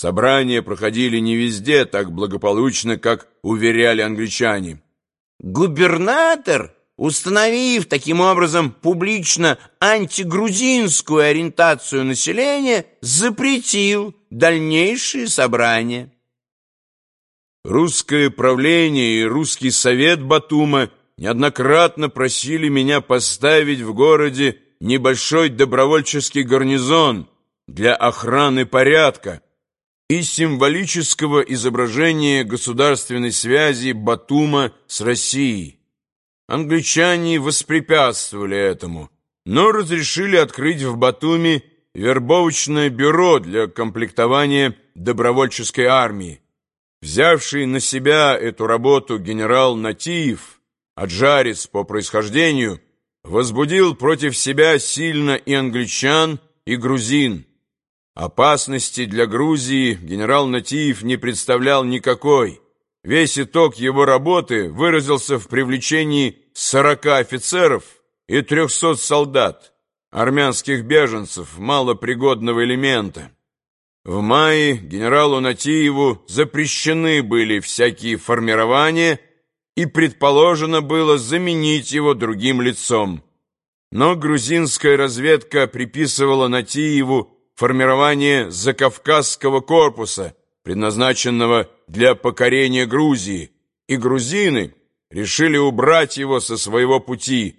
Собрания проходили не везде так благополучно, как уверяли англичане. Губернатор, установив таким образом публично антигрузинскую ориентацию населения, запретил дальнейшие собрания. Русское правление и русский совет Батума неоднократно просили меня поставить в городе небольшой добровольческий гарнизон для охраны порядка и символического изображения государственной связи Батума с Россией. Англичане воспрепятствовали этому, но разрешили открыть в Батуми вербовочное бюро для комплектования добровольческой армии. Взявший на себя эту работу генерал Натиев, аджарец по происхождению, возбудил против себя сильно и англичан, и грузин. Опасности для Грузии генерал Натиев не представлял никакой. Весь итог его работы выразился в привлечении 40 офицеров и 300 солдат, армянских беженцев малопригодного элемента. В мае генералу Натиеву запрещены были всякие формирования, и предположено было заменить его другим лицом. Но грузинская разведка приписывала Натиеву формирование Закавказского корпуса, предназначенного для покорения Грузии, и грузины решили убрать его со своего пути.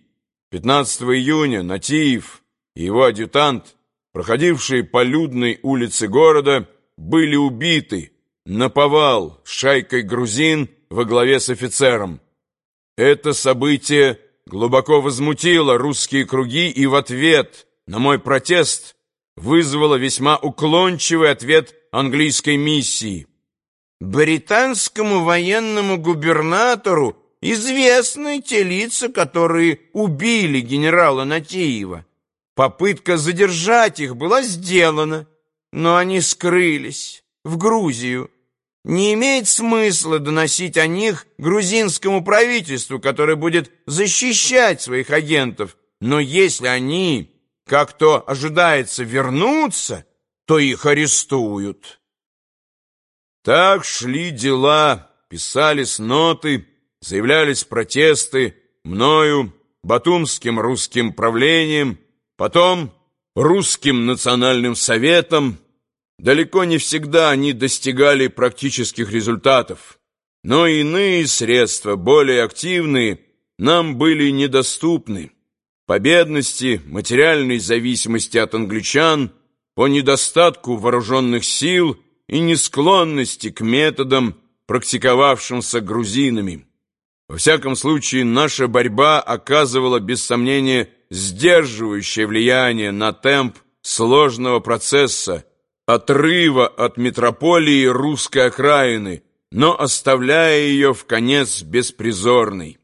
15 июня Натиев и его адъютант проходившие по людной улице города, были убиты наповал шайкой грузин во главе с офицером. Это событие глубоко возмутило русские круги и в ответ на мой протест вызвало весьма уклончивый ответ английской миссии. Британскому военному губернатору известны те лица, которые убили генерала Натеева. Попытка задержать их была сделана, но они скрылись в Грузию. Не имеет смысла доносить о них грузинскому правительству, которое будет защищать своих агентов. Но если они, как то ожидается, вернутся, то их арестуют. Так шли дела, писались ноты, заявлялись протесты мною, батумским русским правлением, Потом русским национальным советом далеко не всегда они достигали практических результатов, но иные средства, более активные, нам были недоступны. По бедности, материальной зависимости от англичан, по недостатку вооруженных сил и несклонности к методам, практиковавшимся грузинами. Во всяком случае, наша борьба оказывала, без сомнения, сдерживающее влияние на темп сложного процесса, отрыва от метрополии русской окраины, но оставляя ее в конец беспризорной.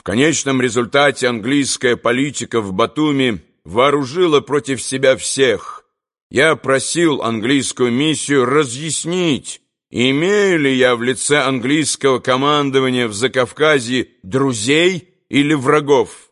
В конечном результате английская политика в Батуми вооружила против себя всех. Я просил английскую миссию разъяснить, имею ли я в лице английского командования в Закавказье друзей или врагов.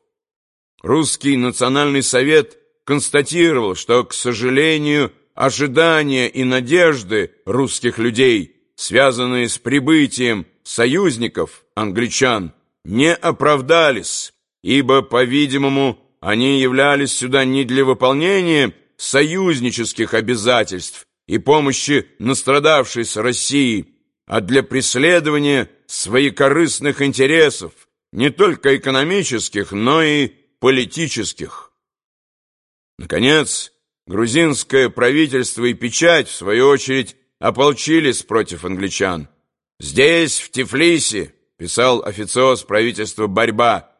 Русский национальный совет констатировал, что, к сожалению, ожидания и надежды русских людей, связанные с прибытием союзников, англичан, не оправдались, ибо, по-видимому, они являлись сюда не для выполнения союзнических обязательств и помощи настрадавшейся России, а для преследования своекорыстных интересов, не только экономических, но и политических. Наконец, грузинское правительство и печать, в свою очередь, ополчились против англичан. «Здесь, в Тифлисе», — писал официоз правительства «Борьба»,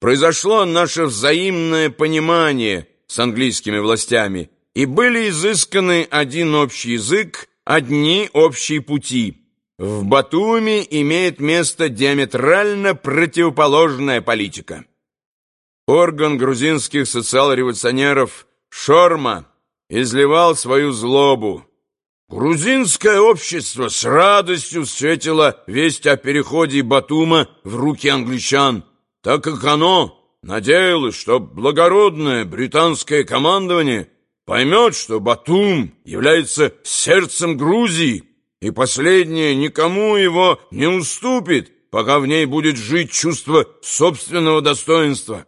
«произошло наше взаимное понимание с английскими властями, и были изысканы один общий язык, одни общие пути». В Батуми имеет место диаметрально противоположная политика. Орган грузинских социал-революционеров Шорма изливал свою злобу. Грузинское общество с радостью встретило весть о переходе Батума в руки англичан, так как оно надеялось, что благородное британское командование поймет, что Батум является сердцем Грузии, и последнее никому его не уступит, пока в ней будет жить чувство собственного достоинства.